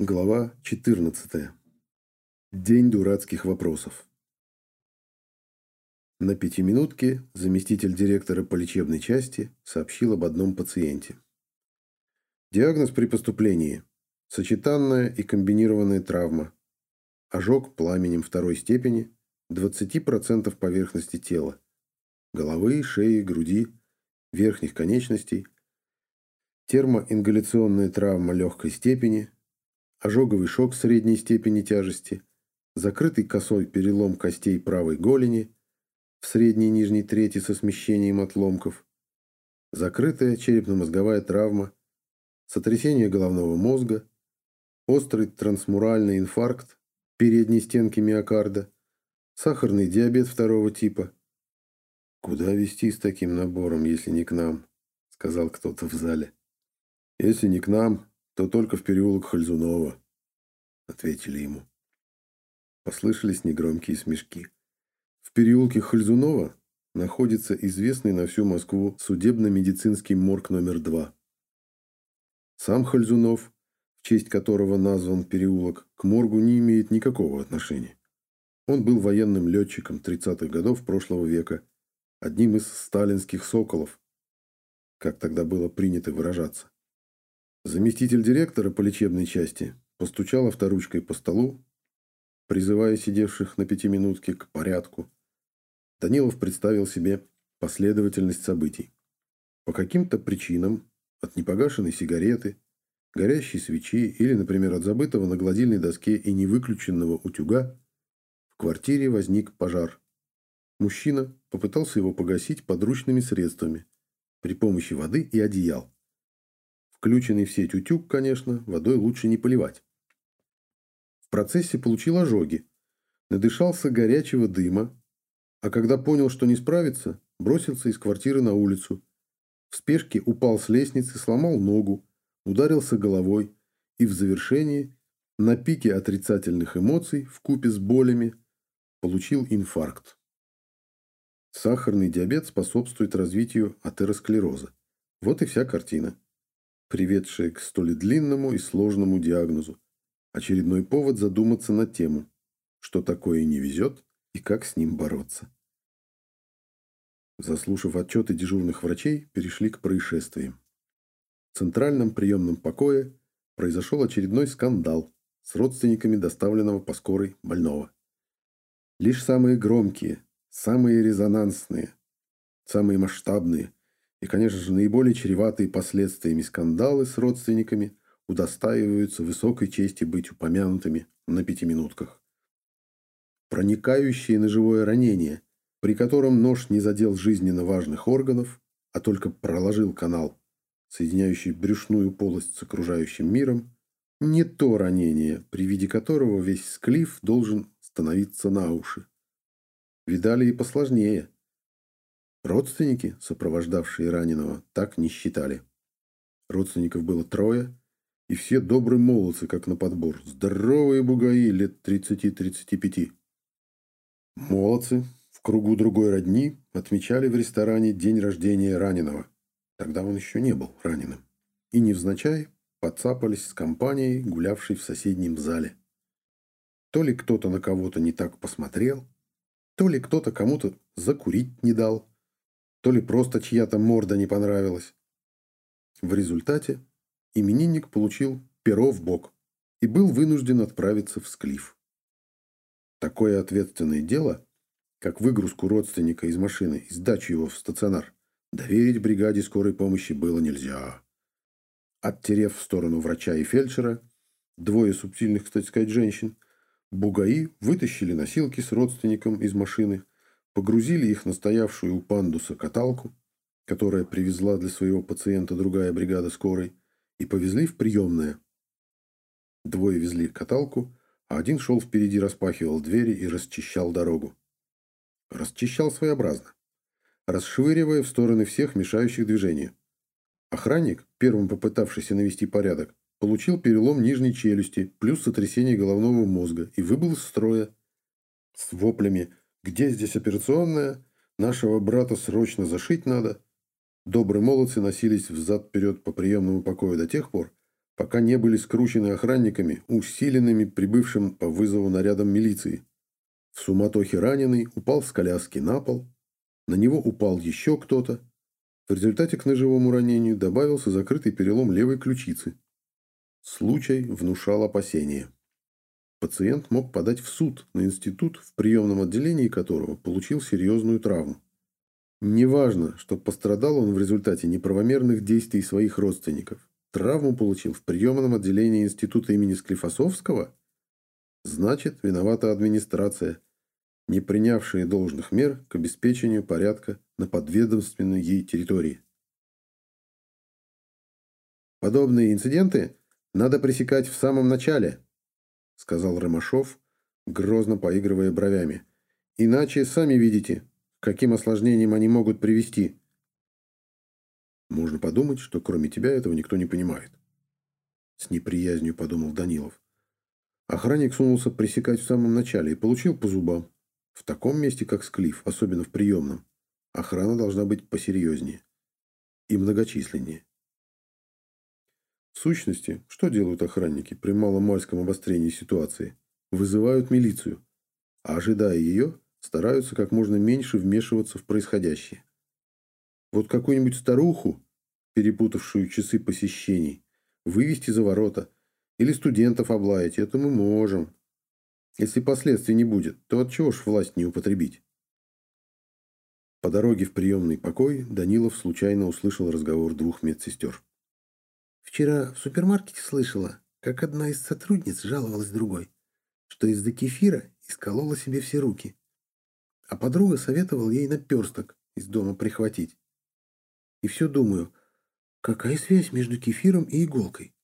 Глава 14. День дурацких вопросов. На пятиминутке заместитель директора по лечебной части сообщил об одном пациенте. Диагноз при поступлении – сочетанная и комбинированная травма, ожог пламенем второй степени, 20% поверхности тела, головы, шеи, груди, верхних конечностей, термоингаляционная травма легкой степени – ожоговый шок средней степени тяжести, закрытый косой перелом костей правой голени в средней нижней трети со смещением отломков, закрытая черепно-мозговая травма, сотрясение головного мозга, острый трансмуральный инфаркт передней стенки миокарда, сахарный диабет второго типа. «Куда вести с таким набором, если не к нам?» — сказал кто-то в зале. «Если не к нам, то только в переулок Хальзунова, — ответили ему. Послышались негромкие смешки. В переулке Хальзунова находится известный на всю Москву судебно-медицинский морг номер два. Сам Хальзунов, в честь которого назван переулок, к моргу не имеет никакого отношения. Он был военным летчиком 30-х годов прошлого века, одним из сталинских соколов, как тогда было принято выражаться. Заместитель директора по лечебной части постучал авторучкой по столу, призывая сидевших на пятиминутке к порядку. Данилов представил себе последовательность событий. По каким-то причинам, от непогашенной сигареты, горящей свечи или, например, от забытого на гладильной доске и невыключенного утюга, в квартире возник пожар. Мужчина попытался его погасить подручными средствами при помощи воды и одеял. Включенный в сеть утюг, конечно, водой лучше не поливать. В процессе получил ожоги, надышался горячего дыма, а когда понял, что не справится, бросился из квартиры на улицу. В спешке упал с лестницы, сломал ногу, ударился головой и в завершении, на пике отрицательных эмоций, в купе с болями, получил инфаркт. Сахарный диабет способствует развитию атеросклероза. Вот и вся картина приведшее к столь длинному и сложному диагнозу. Очередной повод задуматься на тему, что такое не везет и как с ним бороться. Заслушав отчеты дежурных врачей, перешли к происшествиям. В центральном приемном покое произошел очередной скандал с родственниками доставленного по скорой больного. Лишь самые громкие, самые резонансные, самые масштабные – и, конечно же, наиболее чреватые последствиями скандалы с родственниками удостаиваются высокой чести быть упомянутыми на пятиминутках. Проникающее ножевое ранение, при котором нож не задел жизненно важных органов, а только проложил канал, соединяющий брюшную полость с окружающим миром, не то ранение, при виде которого весь склиф должен становиться на уши. Видали и посложнее – Родственники, сопровождавшие раненого, так не считали. Родственников было трое, и все добрые молодцы, как на подбор. Здоровые бугаи лет 30-35. Молодцы в кругу другой родни отмечали в ресторане день рождения раненого. Тогда он еще не был раненым. И невзначай подцапались с компанией, гулявшей в соседнем зале. То ли кто-то на кого-то не так посмотрел, то ли кто-то кому-то закурить не дал – то ли просто чья-то морда не понравилась. В результате именинник получил перо в бок и был вынужден отправиться в склиф. Такое ответственное дело, как выгрузку родственника из машины и сдачу его в стационар, доверить бригаде скорой помощи было нельзя. Оттерев в сторону врача и фельдшера, двое субтильных, кстати сказать, женщин, бугаи вытащили носилки с родственником из машины – Погрузили их на стоявшую у пандуса каталку, которая привезла для своего пациента другая бригада скорой, и повезли в приемное. Двое везли каталку, а один шел впереди, распахивал двери и расчищал дорогу. Расчищал своеобразно, расшвыривая в стороны всех мешающих движения. Охранник, первым попытавшийся навести порядок, получил перелом нижней челюсти плюс сотрясение головного мозга и выбыл из строя с воплями где здесь операционная? Нашего брата срочно зашить надо. Добрые молодцы носились взад-вперед по приемному покою до тех пор, пока не были скручены охранниками, усиленными прибывшим по вызову нарядом милиции. В суматохе раненый упал с коляски на пол, на него упал еще кто-то. В результате к ножевому ранению добавился закрытый перелом левой ключицы. Случай внушал опасения. Пациент мог подать в суд на институт, в приемном отделении которого получил серьезную травму. Неважно, что пострадал он в результате неправомерных действий своих родственников. Травму получил в приемном отделении института имени Склифосовского? Значит, виновата администрация, не принявшая должных мер к обеспечению порядка на подведомственной ей территории. Подобные инциденты надо пресекать в самом начале, сказал Ромашов, грозно поигрывая бровями. Иначе, сами видите, каким осложнениям они могут привести. Можно подумать, что кроме тебя этого никто не понимает. С неприязнью подумал Данилов. Охранник сунулся пресекать в самом начале и получил по зубам. В таком месте, как Склиф, особенно в приемном, охрана должна быть посерьезнее и многочисленнее. В сущности, что делают охранники при маломальском обострении ситуации? Вызывают милицию, а ожидая ее, стараются как можно меньше вмешиваться в происходящее. Вот какую-нибудь старуху, перепутавшую часы посещений, вывести за ворота или студентов облаять, это мы можем. Если последствий не будет, то от чего ж власть не употребить? По дороге в приемный покой Данилов случайно услышал разговор двух медсестер. «Вчера в супермаркете слышала, как одна из сотрудниц жаловалась другой, что из-за кефира исколола себе все руки а подруга советовала ей наперсток из дома прихватить. И все думаю, какая связь между кефиром и иголкой?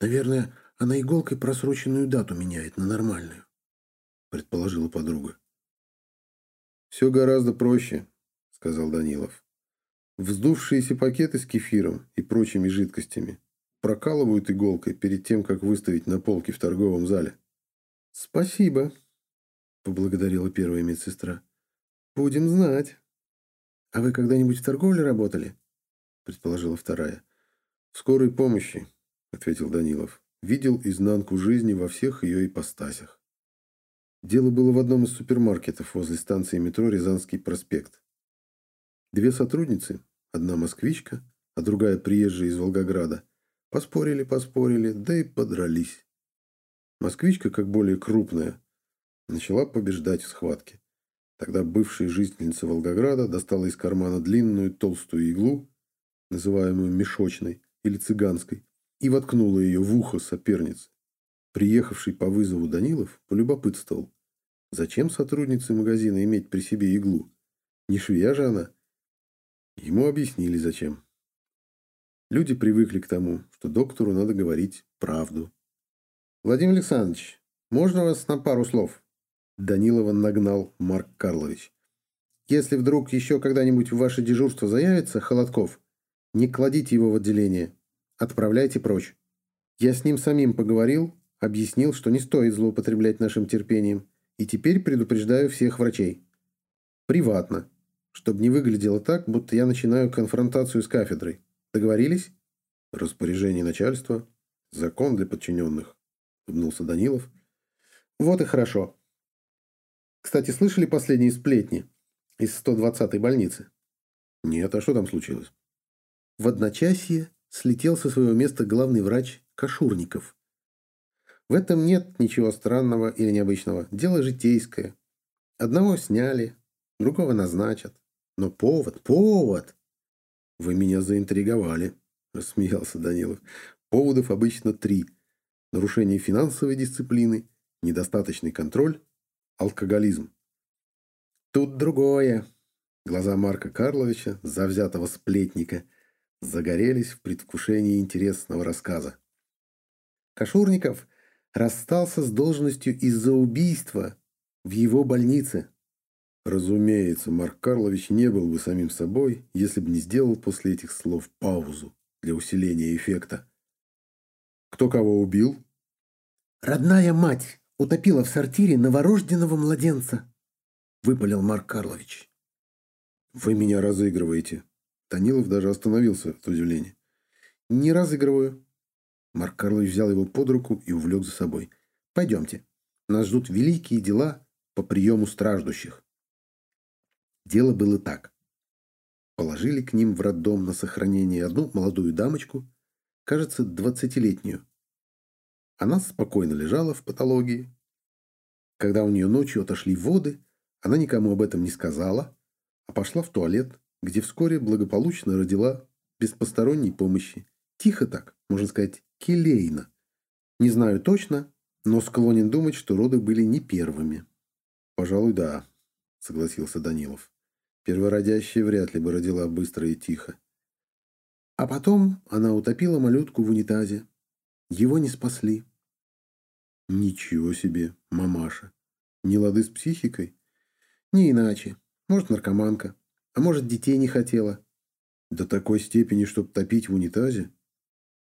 Наверное, она иголкой просроченную дату меняет на нормальную, предположила подруга. Все гораздо проще, сказал Данилов. Вздувшиеся пакеты с кефиром и прочими жидкостями прокалывают иголкой перед тем, как выставить на полке в торговом зале. Спасибо, — поблагодарила первая медсестра. «Будем знать». «А вы когда-нибудь в торговле работали?» — предположила вторая. «В скорой помощи», — ответил Данилов. «Видел изнанку жизни во всех ее ипостасях». Дело было в одном из супермаркетов возле станции метро «Рязанский проспект». Две сотрудницы, одна москвичка, а другая приезжая из Волгограда, поспорили, поспорили, да и подрались. Москвичка, как более крупная, начала побеждать в схватке. Тогда бывшая жительница Волгограда достала из кармана длинную толстую иглу, называемую мешочной или цыганской, и воткнула ее в ухо соперницы. Приехавший по вызову Данилов полюбопытствовал, зачем сотруднице магазина иметь при себе иглу? Не швея же она? Ему объяснили, зачем. Люди привыкли к тому, что доктору надо говорить правду. «Владимир Александрович, можно вас на пару слов?» Данилова нагнал Марк Карлович. «Если вдруг еще когда-нибудь в ваше дежурство заявится Холодков, не кладите его в отделение. Отправляйте прочь. Я с ним самим поговорил, объяснил, что не стоит злоупотреблять нашим терпением, и теперь предупреждаю всех врачей. Приватно, чтобы не выглядело так, будто я начинаю конфронтацию с кафедрой. Договорились?» «Распоряжение начальства. Закон для подчиненных», — улыбнулся Данилов. «Вот и хорошо. Кстати, слышали последние сплетни из 120-й больницы? Нет, а что там случилось? В одночасье слетел со своего места главный врач Кашурников. В этом нет ничего странного или необычного. Дело житейское. Одного сняли, другого назначат. Но повод, повод! Вы меня заинтриговали, рассмеялся Данилов. Поводов обычно три. Нарушение финансовой дисциплины, недостаточный контроль алкоголизм. Тут другое. Глаза Марка Карловича, завзятого сплетника, загорелись в предвкушении интересного рассказа. Кашурников расстался с должностью из-за убийства в его больнице. Разумеется, Марк Карлович не был бы самим собой, если бы не сделал после этих слов паузу для усиления эффекта. Кто кого убил? Родная мать утопила в сортире новорожденного младенца», — выпалил Марк Карлович. «Вы меня разыгрываете». Танилов даже остановился от удивления. «Не разыгрываю. Марк Карлович взял его под руку и увлек за собой. «Пойдемте. Нас ждут великие дела по приему страждущих». Дело было так. Положили к ним в роддом на сохранение одну молодую дамочку, кажется, двадцатилетнюю. Она спокойно лежала в патологии. Когда у нее ночью отошли воды, она никому об этом не сказала, а пошла в туалет, где вскоре благополучно родила без посторонней помощи. Тихо так, можно сказать, келейно. Не знаю точно, но склонен думать, что роды были не первыми. Пожалуй, да, согласился Данилов. Первородящая вряд ли бы родила быстро и тихо. А потом она утопила малютку в унитазе. Его не спасли. Ничего себе, мамаша. Не лады с психикой? Не иначе. Может, наркоманка. А может, детей не хотела. До такой степени, чтобы топить в унитазе?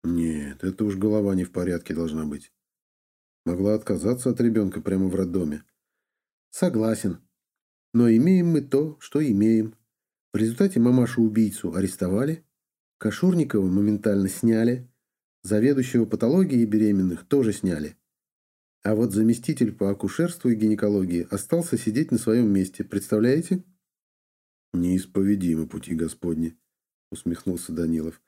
Нет, это уж голова не в порядке должна быть. Могла отказаться от ребенка прямо в роддоме. Согласен. Но имеем мы то, что имеем. В результате мамашу-убийцу арестовали, Кашурникова моментально сняли, заведующего патологией беременных тоже сняли. А вот заместитель по акушерству и гинекологии остался сидеть на своем месте. Представляете? Неисповедимы пути Господни, усмехнулся Данилов.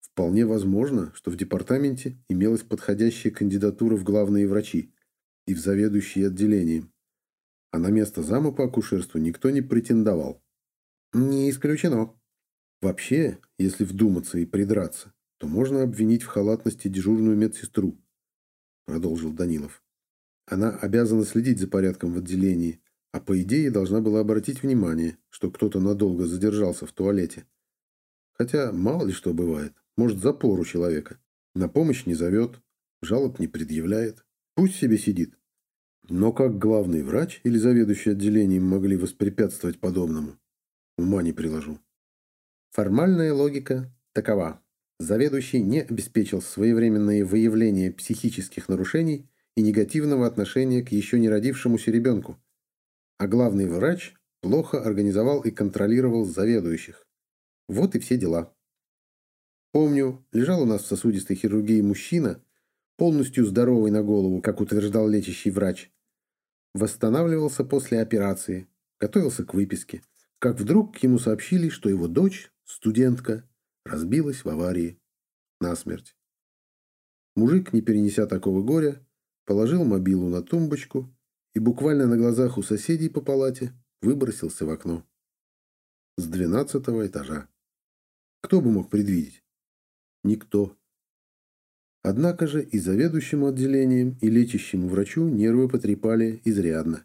Вполне возможно, что в департаменте имелась подходящая кандидатура в главные врачи и в заведующие отделением. А на место зама по акушерству никто не претендовал. Не исключено. Вообще, если вдуматься и придраться, то можно обвинить в халатности дежурную медсестру, продолжил Данилов. Она обязана следить за порядком в отделении, а по идее должна была обратить внимание, что кто-то надолго задержался в туалете. Хотя мало ли что бывает. Может, запор у человека. На помощь не зовет, жалоб не предъявляет. Пусть себе сидит. Но как главный врач или заведующий отделением могли воспрепятствовать подобному? Ума не приложу. Формальная логика такова. Заведующий не обеспечил своевременное выявление психических нарушений и негативного отношения к еще не родившемуся ребенку. А главный врач плохо организовал и контролировал заведующих. Вот и все дела. Помню, лежал у нас в сосудистой хирургии мужчина, полностью здоровый на голову, как утверждал лечащий врач. Восстанавливался после операции, готовился к выписке. Как вдруг ему сообщили, что его дочь, студентка, разбилась в аварии насмерть. Мужик, не перенеся такого горя, положил мобилу на тумбочку и буквально на глазах у соседей по палате выбросился в окно. С двенадцатого этажа. Кто бы мог предвидеть? Никто. Однако же и заведующему отделением, и лечащему врачу нервы потрепали изрядно.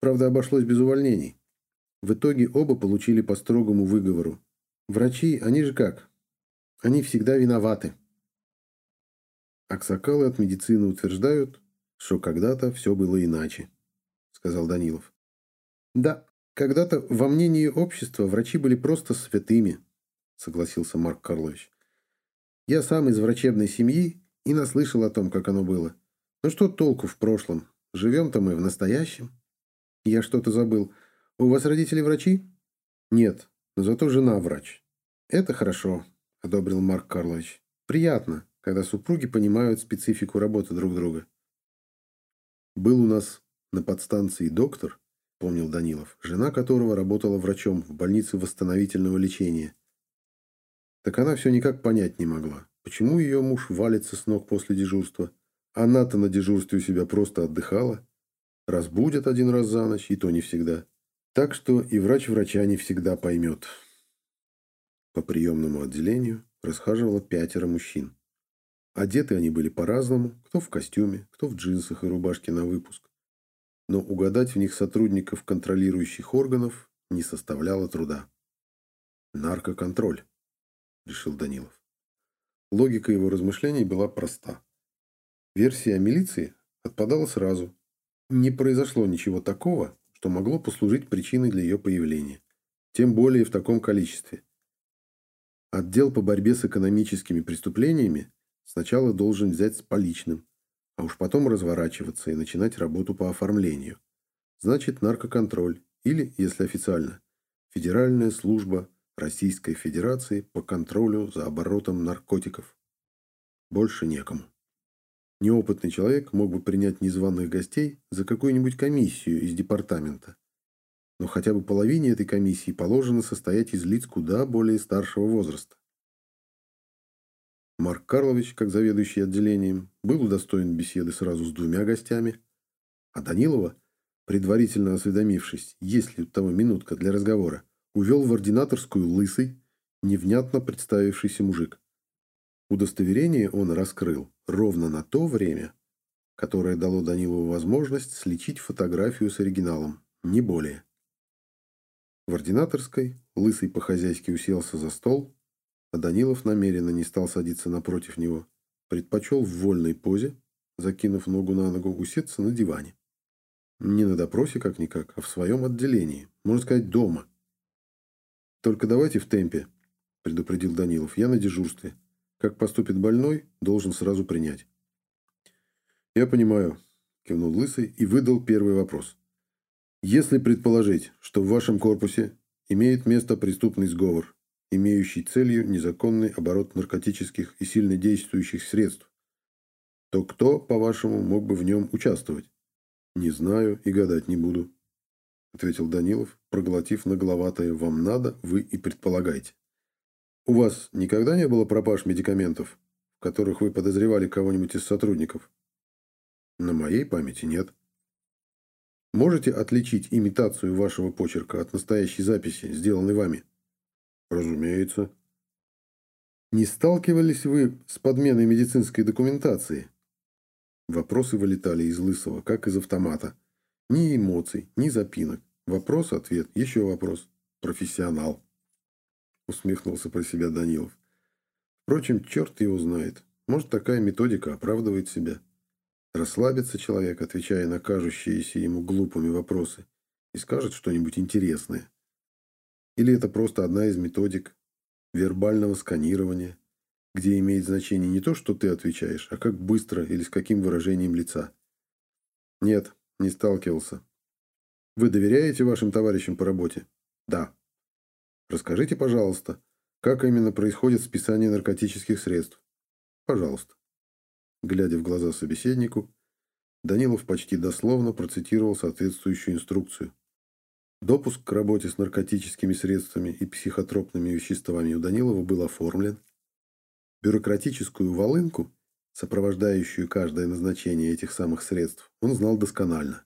Правда, обошлось без увольнений. В итоге оба получили по строгому выговору. Врачи, они же как? Они всегда виноваты. Аксакалы от медицины утверждают, что когда-то все было иначе, сказал Данилов. Да, когда-то во мнении общества врачи были просто святыми, согласился Марк Карлович. Я сам из врачебной семьи и наслышал о том, как оно было. Ну что толку в прошлом? Живем-то мы в настоящем. Я что-то забыл. У вас родители врачи? Нет, но зато жена врач. Это хорошо, одобрил Марк Карлович. Приятно когда супруги понимают специфику работы друг друга. Был у нас на подстанции доктор, помнил Данилов, жена которого работала врачом в больнице восстановительного лечения. Так она все никак понять не могла, почему ее муж валится с ног после дежурства. Она-то на дежурстве у себя просто отдыхала. Разбудят один раз за ночь, и то не всегда. Так что и врач врача не всегда поймет. По приемному отделению расхаживало пятеро мужчин. Одеты они были по-разному, кто в костюме, кто в джинсах и рубашке на выпуск. Но угадать в них сотрудников контролирующих органов не составляло труда. «Наркоконтроль», — решил Данилов. Логика его размышлений была проста. Версия милиции отпадала сразу. Не произошло ничего такого, что могло послужить причиной для ее появления. Тем более в таком количестве. Отдел по борьбе с экономическими преступлениями Сначала должен взять с поличным, а уж потом разворачиваться и начинать работу по оформлению. Значит, наркоконтроль или, если официально, Федеральная служба Российской Федерации по контролю за оборотом наркотиков. Больше некому. Неопытный человек мог бы принять незваных гостей за какую-нибудь комиссию из департамента. Но хотя бы половине этой комиссии положено состоять из лиц куда более старшего возраста. Марк Карлович, как заведующий отделением, был удостоен беседы сразу с двумя гостями, а Данилова, предварительно осведомившись, есть ли у того минутка для разговора, увел в ординаторскую лысый, невнятно представившийся мужик. Удостоверение он раскрыл ровно на то время, которое дало Данилову возможность сличить фотографию с оригиналом, не более. В ординаторской Лысый по-хозяйски уселся за стол, а Данилов намеренно не стал садиться напротив него. Предпочел в вольной позе, закинув ногу на ногу, усеться на диване. Не на допросе как-никак, а в своем отделении, можно сказать, дома. «Только давайте в темпе», – предупредил Данилов. «Я на дежурстве. Как поступит больной, должен сразу принять». «Я понимаю», – кивнул Лысый и выдал первый вопрос. «Если предположить, что в вашем корпусе имеет место преступный сговор, имеющий целью незаконный оборот наркотических и сильно действующих средств, то кто, по-вашему, мог бы в нем участвовать? Не знаю и гадать не буду, ответил Данилов, проглотив нагловатое «вам надо, вы и предполагаете». У вас никогда не было пропаж медикаментов, в которых вы подозревали кого-нибудь из сотрудников? На моей памяти нет. Можете отличить имитацию вашего почерка от настоящей записи, сделанной вами? Разумеется. Не сталкивались вы с подменой медицинской документации? Вопросы вылетали из лысого, как из автомата. Ни эмоций, ни запинок. Вопрос-ответ, еще вопрос. Профессионал. Усмехнулся про себя Данилов. Впрочем, черт его знает. Может, такая методика оправдывает себя. Расслабится человек, отвечая на кажущиеся ему глупыми вопросы, и скажет что-нибудь интересное. Или это просто одна из методик вербального сканирования, где имеет значение не то, что ты отвечаешь, а как быстро или с каким выражением лица. Нет, не сталкивался. Вы доверяете вашим товарищам по работе? Да. Расскажите, пожалуйста, как именно происходит списание наркотических средств? Пожалуйста. Глядя в глаза собеседнику, Данилов почти дословно процитировал соответствующую инструкцию. Допуск к работе с наркотическими средствами и психотропными веществами у Данилова был оформлен. Бюрократическую волынку, сопровождающую каждое назначение этих самых средств, он знал досконально.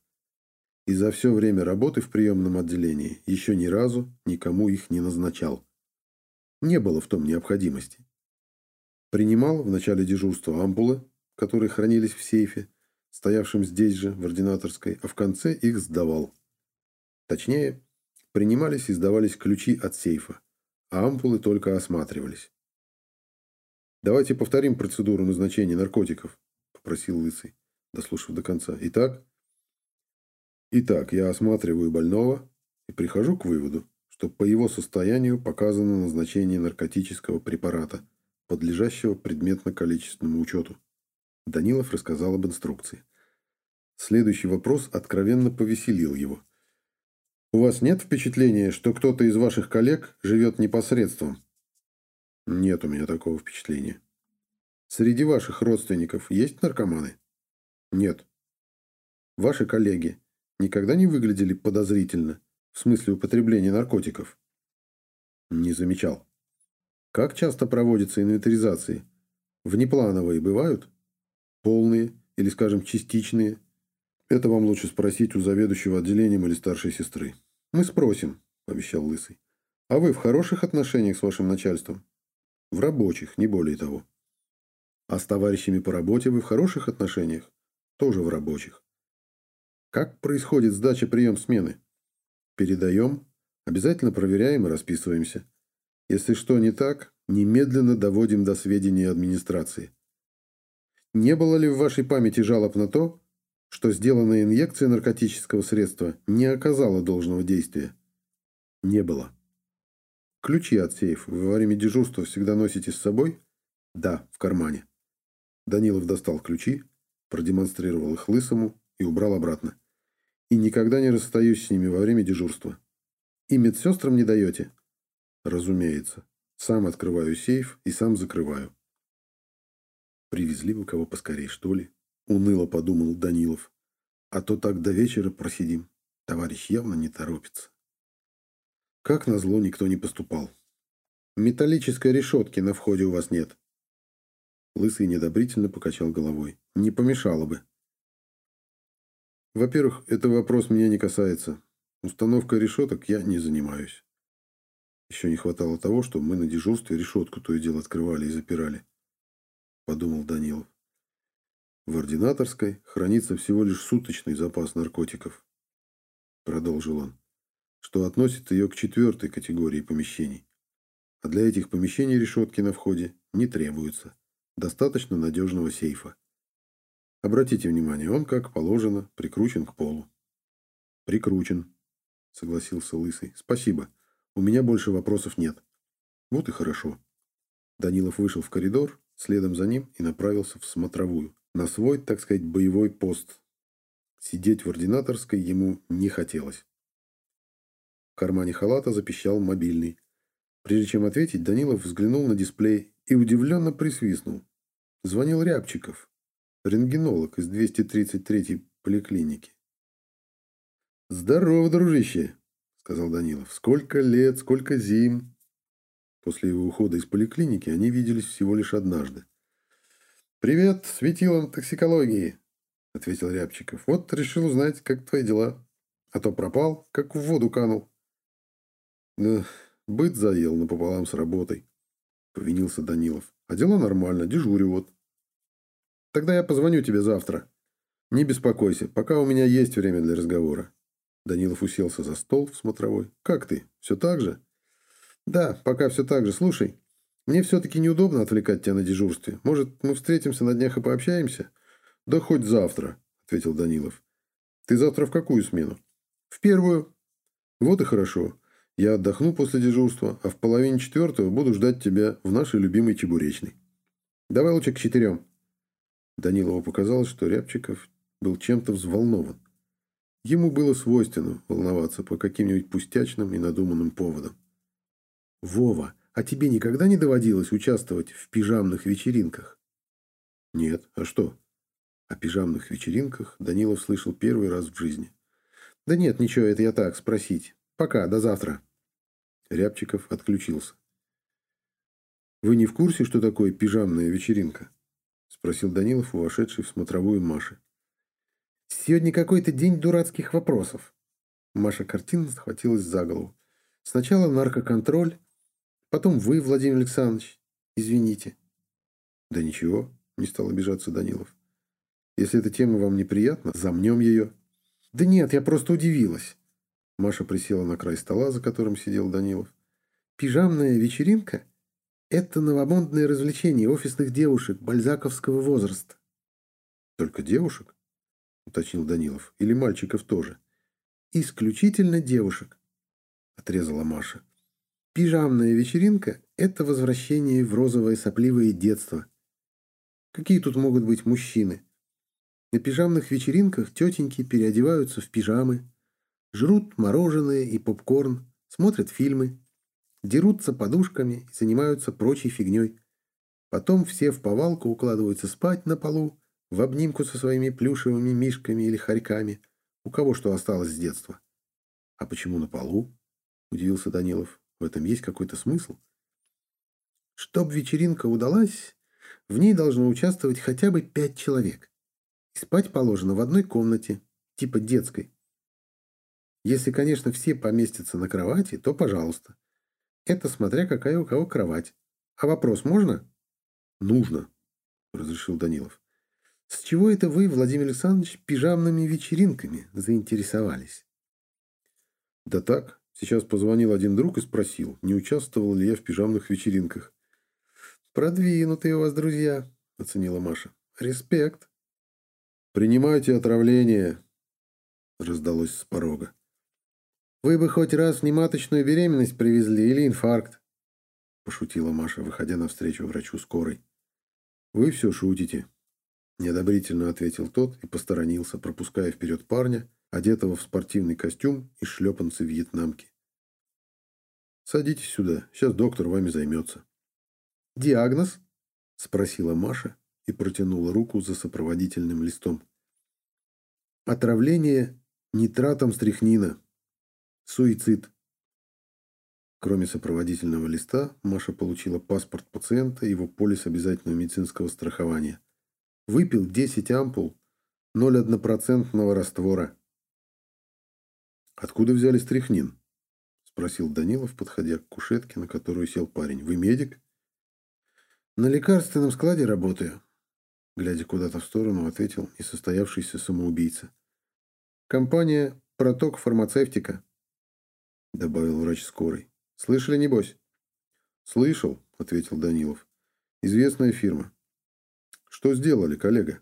И за все время работы в приемном отделении еще ни разу никому их не назначал. Не было в том необходимости. Принимал в начале дежурства ампулы, которые хранились в сейфе, стоявшем здесь же, в ординаторской, а в конце их сдавал. Точнее, принимались и сдавались ключи от сейфа, а ампулы только осматривались. «Давайте повторим процедуру назначения наркотиков», – попросил Лысый, дослушав до конца. «Итак?» «Итак, я осматриваю больного и прихожу к выводу, что по его состоянию показано назначение наркотического препарата, подлежащего предметно-количественному учету». Данилов рассказал об инструкции. Следующий вопрос откровенно повеселил его – у вас нет впечатления, что кто-то из ваших коллег живет непосредством? Нет у меня такого впечатления. Среди ваших родственников есть наркоманы? Нет. Ваши коллеги никогда не выглядели подозрительно в смысле употребления наркотиков? Не замечал. Как часто проводятся инвентаризации? Внеплановые бывают? Полные или, скажем, частичные? Это вам лучше спросить у заведующего отделением или старшей сестры. «Мы спросим», – обещал Лысый. «А вы в хороших отношениях с вашим начальством?» «В рабочих, не более того». «А с товарищами по работе вы в хороших отношениях?» «Тоже в рабочих». «Как происходит сдача-прием смены?» «Передаем, обязательно проверяем и расписываемся. Если что не так, немедленно доводим до сведения администрации». «Не было ли в вашей памяти жалоб на то, что сделанная инъекция наркотического средства не оказала должного действия? Не было. Ключи от сейфа вы во время дежурства всегда носите с собой? Да, в кармане. Данилов достал ключи, продемонстрировал их лысому и убрал обратно. И никогда не расстаюсь с ними во время дежурства. И медсестрам не даете? Разумеется. Сам открываю сейф и сам закрываю. Привезли бы кого поскорей, что ли? Уныло подумал Данилов. А то так до вечера просидим. Товарищ явно не торопится. Как назло, никто не поступал. Металлической решетки на входе у вас нет. Лысый недобрительно покачал головой. Не помешало бы. Во-первых, это вопрос меня не касается. Установкой решеток я не занимаюсь. Еще не хватало того, что мы на дежурстве решетку то и дело открывали и запирали. Подумал Данилов. В ординаторской хранится всего лишь суточный запас наркотиков. Продолжил он. Что относит ее к четвертой категории помещений. А для этих помещений решетки на входе не требуются. Достаточно надежного сейфа. Обратите внимание, он, как положено, прикручен к полу. Прикручен, согласился Лысый. Спасибо. У меня больше вопросов нет. Вот и хорошо. Данилов вышел в коридор, следом за ним и направился в смотровую. На свой, так сказать, боевой пост. Сидеть в ординаторской ему не хотелось. В кармане халата запищал мобильный. Прежде чем ответить, Данилов взглянул на дисплей и удивленно присвистнул. Звонил Рябчиков рентгенолог из 233-й поликлиники. «Здорово, дружище!» — сказал Данилов. «Сколько лет, сколько зим!» После его ухода из поликлиники они виделись всего лишь однажды. «Привет, светилом токсикологии!» — ответил Рябчиков. «Вот решил узнать, как твои дела. А то пропал, как в воду канул». «Да, быт заел напополам с работой», — повинился Данилов. «А дела нормально, дежурю вот». Тогда я позвоню тебе завтра. Не беспокойся, пока у меня есть время для разговора. Данилов уселся за стол в смотровой. Как ты? Все так же? Да, пока все так же. Слушай, мне все-таки неудобно отвлекать тебя на дежурстве. Может, мы встретимся на днях и пообщаемся? Да хоть завтра, ответил Данилов. Ты завтра в какую смену? В первую. Вот и хорошо. Я отдохну после дежурства, а в половине четвертого буду ждать тебя в нашей любимой чебуречной. Давай лучше к четырем. Данилову показалось, что Рябчиков был чем-то взволнован. Ему было свойственно волноваться по каким-нибудь пустячным и надуманным поводам. «Вова, а тебе никогда не доводилось участвовать в пижамных вечеринках?» «Нет. А что?» О пижамных вечеринках Данилов слышал первый раз в жизни. «Да нет, ничего, это я так, спросить. Пока, до завтра». Рябчиков отключился. «Вы не в курсе, что такое пижамная вечеринка?» Спросил Данилов, вошедший в смотровую Маши. «Сегодня какой-то день дурацких вопросов». Маша картинно схватилась за голову. «Сначала наркоконтроль, потом вы, Владимир Александрович. Извините». «Да ничего», — не стал обижаться Данилов. «Если эта тема вам неприятна, замнем ее». «Да нет, я просто удивилась». Маша присела на край стола, за которым сидел Данилов. «Пижамная вечеринка это новомодное развлечение офисных девушек бальзаковского возраста. Только девушек? Уточнил Данилов. Или мальчиков тоже? Исключительно девушек, отрезала Маша. Пижамная вечеринка – это возвращение в розовое сопливое детство. Какие тут могут быть мужчины? На пижамных вечеринках тетеньки переодеваются в пижамы, жрут мороженое и попкорн, смотрят фильмы, дерутся подушками и занимаются прочей фигней. Потом все в повалку укладываются спать на полу, в обнимку со своими плюшевыми мишками или хорьками, у кого что осталось с детства. «А почему на полу?» – удивился Данилов. «В этом есть какой-то смысл?» «Чтоб вечеринка удалась, в ней должно участвовать хотя бы пять человек. И спать положено в одной комнате, типа детской. Если, конечно, все поместятся на кровати, то пожалуйста. Это смотря какая у кого кровать. А вопрос можно? Нужно, разрешил Данилов. С чего это вы, Владимир Александрович, пижамными вечеринками заинтересовались? Да так, сейчас позвонил один друг и спросил, не участвовал ли я в пижамных вечеринках. Продвинутые у вас друзья, оценила Маша. Респект. Принимайте отравление, раздалось с порога. «Вы бы хоть раз внематочную беременность привезли или инфаркт», – пошутила Маша, выходя навстречу врачу скорой. «Вы все шутите», – неодобрительно ответил тот и посторонился, пропуская вперед парня, одетого в спортивный костюм и шлепанцы вьетнамки. «Садитесь сюда, сейчас доктор вами займется». «Диагноз?» – спросила Маша, и протянула руку за сопроводительным листом. Отравление нитратом стрихнина. Суицид. Кроме сопроводительного листа, Маша получила паспорт пациента и его полис обязательного медицинского страхования. Выпил 10 ампул 0,1% раствора. «Откуда взяли стрихнин?» – спросил Данилов, подходя к кушетке, на которую сел парень. «Вы медик?» «На лекарственном складе работаю», – глядя куда-то в сторону, ответил несостоявшийся самоубийца. «Компания «Проток фармацевтика», – добавил врач скорой. Слышали, небось? Слышал, ответил Данилов. Известная фирма. Что сделали, коллега?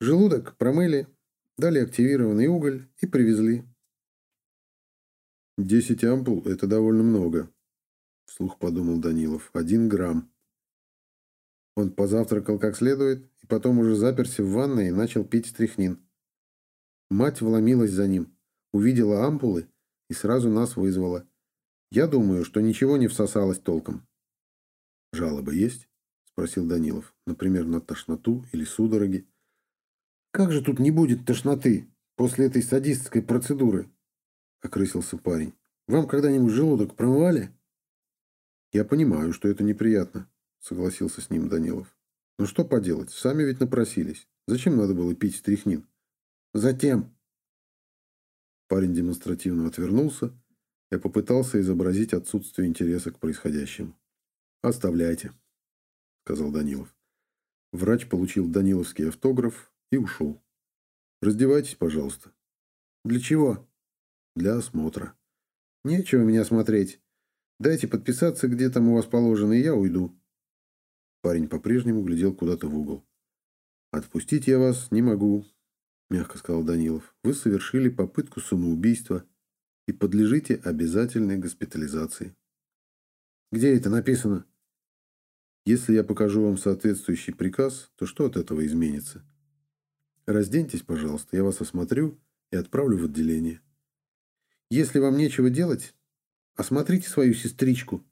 Желудок промыли, дали активированный уголь и привезли. Десять ампул – это довольно много, вслух подумал Данилов. Один грамм. Он позавтракал как следует и потом уже заперся в ванной и начал пить стряхнин. Мать вломилась за ним, увидела ампулы и сразу нас вызвала. Я думаю, что ничего не всосалось толком. Жалобы есть? Спросил Данилов. Например, на тошноту или судороги. Как же тут не будет тошноты после этой садистской процедуры? Окрысился парень. Вам когда-нибудь желудок промывали? Я понимаю, что это неприятно, согласился с ним Данилов. Но что поделать, сами ведь напросились. Зачем надо было пить стряхнин? Затем. Парень демонстративно отвернулся я попытался изобразить отсутствие интереса к происходящему. «Оставляйте», — сказал Данилов. Врач получил даниловский автограф и ушел. «Раздевайтесь, пожалуйста». «Для чего?» «Для осмотра». «Нечего меня смотреть. Дайте подписаться, где там у вас положено, и я уйду». Парень по-прежнему глядел куда-то в угол. «Отпустить я вас не могу», — мягко сказал Данилов. «Вы совершили попытку самоубийства и подлежите обязательной госпитализации. Где это написано? Если я покажу вам соответствующий приказ, то что от этого изменится? Разденьтесь, пожалуйста, я вас осмотрю и отправлю в отделение. Если вам нечего делать, осмотрите свою сестричку,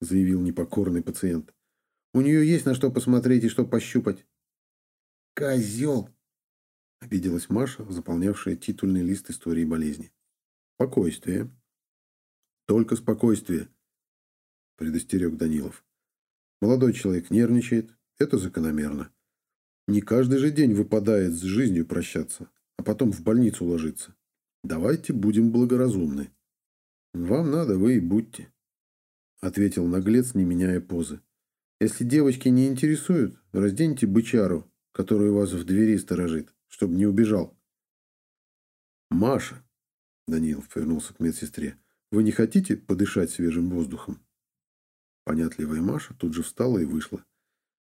заявил непокорный пациент. У нее есть на что посмотреть и что пощупать. Козел! Обиделась Маша, заполнявшая титульный лист истории болезни. Спокойствие. Только спокойствие, предостерег Данилов. Молодой человек нервничает, это закономерно. Не каждый же день выпадает с жизнью прощаться, а потом в больницу ложиться. Давайте будем благоразумны. Вам надо, вы и будьте, ответил наглец, не меняя позы. Если девочки не интересуют, разденьте бычару, который у вас в двери сторожит, чтобы не убежал. Маша, Даниил повернулся к медсестре. «Вы не хотите подышать свежим воздухом?» Понятливая Маша тут же встала и вышла.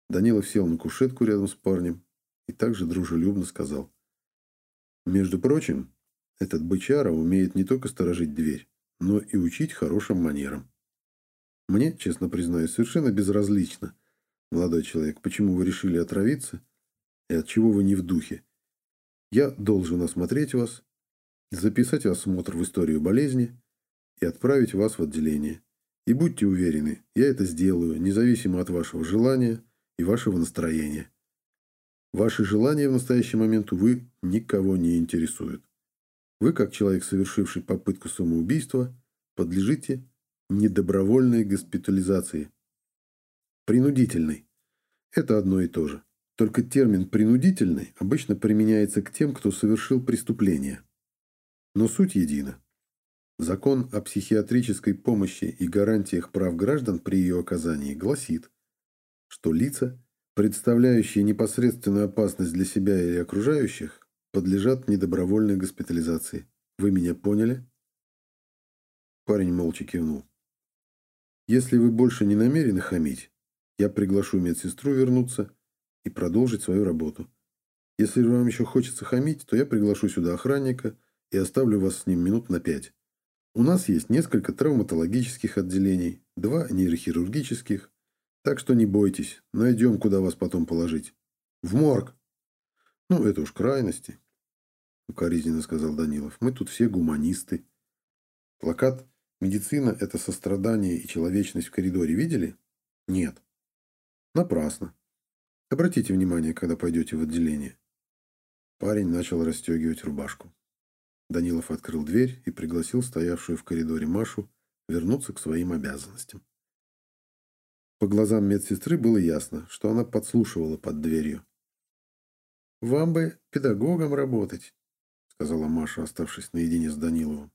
Данилов сел на кушетку рядом с парнем и также дружелюбно сказал. «Между прочим, этот бычара умеет не только сторожить дверь, но и учить хорошим манерам. Мне, честно признаюсь, совершенно безразлично, молодой человек, почему вы решили отравиться и от чего вы не в духе. Я должен осмотреть вас записать осмотр в историю болезни и отправить вас в отделение. И будьте уверены, я это сделаю, независимо от вашего желания и вашего настроения. Ваши желания в настоящий момент, увы, никого не интересуют. Вы, как человек, совершивший попытку самоубийства, подлежите недобровольной госпитализации. Принудительной. Это одно и то же. Только термин «принудительный» обычно применяется к тем, кто совершил преступление. Но суть едина. Закон о психиатрической помощи и гарантиях прав граждан при ее оказании гласит, что лица, представляющие непосредственную опасность для себя или окружающих, подлежат недобровольной госпитализации. Вы меня поняли? Парень молча кивнул. Если вы больше не намерены хамить, я приглашу медсестру вернуться и продолжить свою работу. Если вам еще хочется хамить, то я приглашу сюда охранника – и оставлю вас с ним минут на пять. У нас есть несколько травматологических отделений, два нейрохирургических, так что не бойтесь, найдем, куда вас потом положить. В морг. Ну, это уж крайности, укоризненно сказал Данилов. Мы тут все гуманисты. Плакат «Медицина – это сострадание и человечность в коридоре» видели? Нет. Напрасно. Обратите внимание, когда пойдете в отделение. Парень начал расстегивать рубашку. Данилов открыл дверь и пригласил стоявшую в коридоре Машу вернуться к своим обязанностям. По глазам медсестры было ясно, что она подслушивала под дверью. «Вам бы педагогом работать», — сказала Маша, оставшись наедине с Даниловым.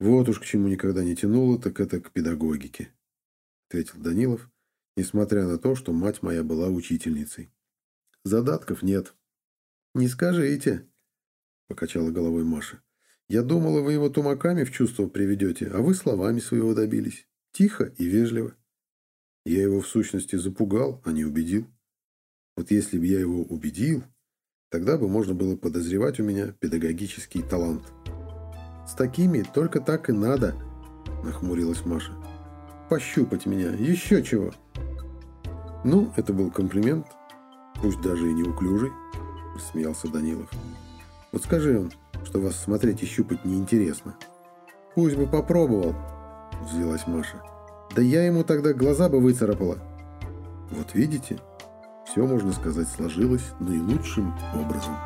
«Вот уж к чему никогда не тянуло, так это к педагогике», — ответил Данилов, несмотря на то, что мать моя была учительницей. «Задатков нет». «Не скажите», — покачала головой Маша. «Я думала, вы его тумаками в чувство приведете, а вы словами своего добились. Тихо и вежливо». Я его в сущности запугал, а не убедил. Вот если бы я его убедил, тогда бы можно было подозревать у меня педагогический талант. «С такими только так и надо», — нахмурилась Маша. «Пощупать меня, еще чего». «Ну, это был комплимент, пусть даже и неуклюжий», — смеялся Данилов. «Вот скажи он, что вас смотреть и щупать неинтересно». «Пусть бы попробовал», — взвелась Маша. Да я ему тогда глаза бы выцарапала. Вот видите, все, можно сказать, сложилось наилучшим образом.